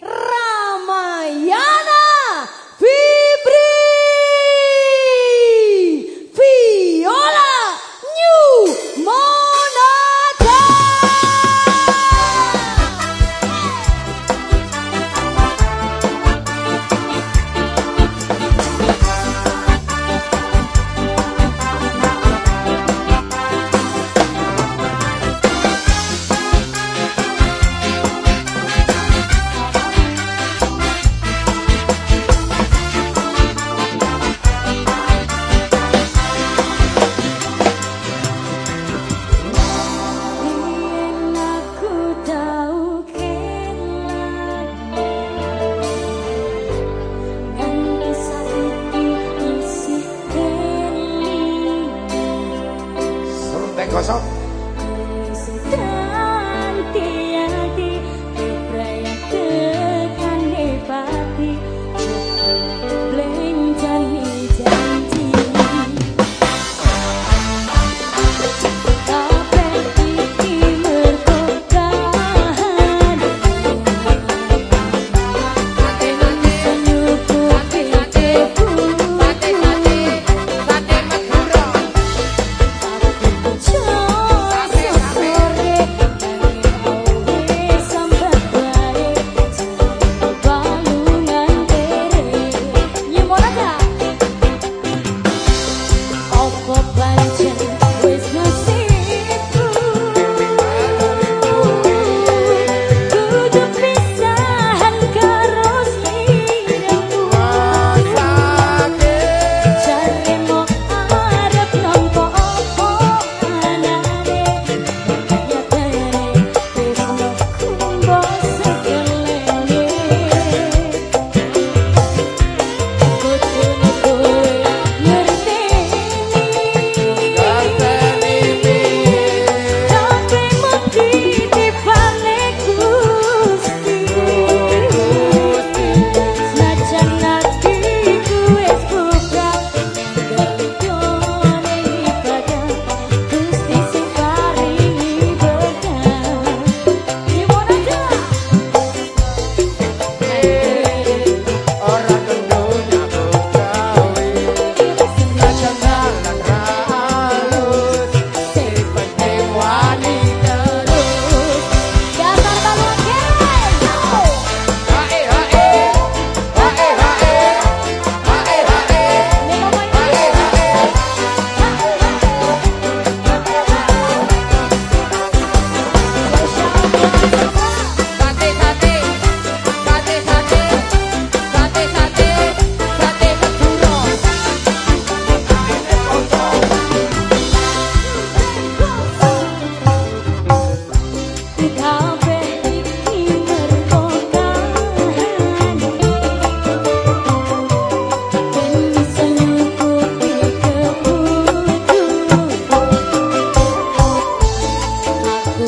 Run! pasado.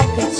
aku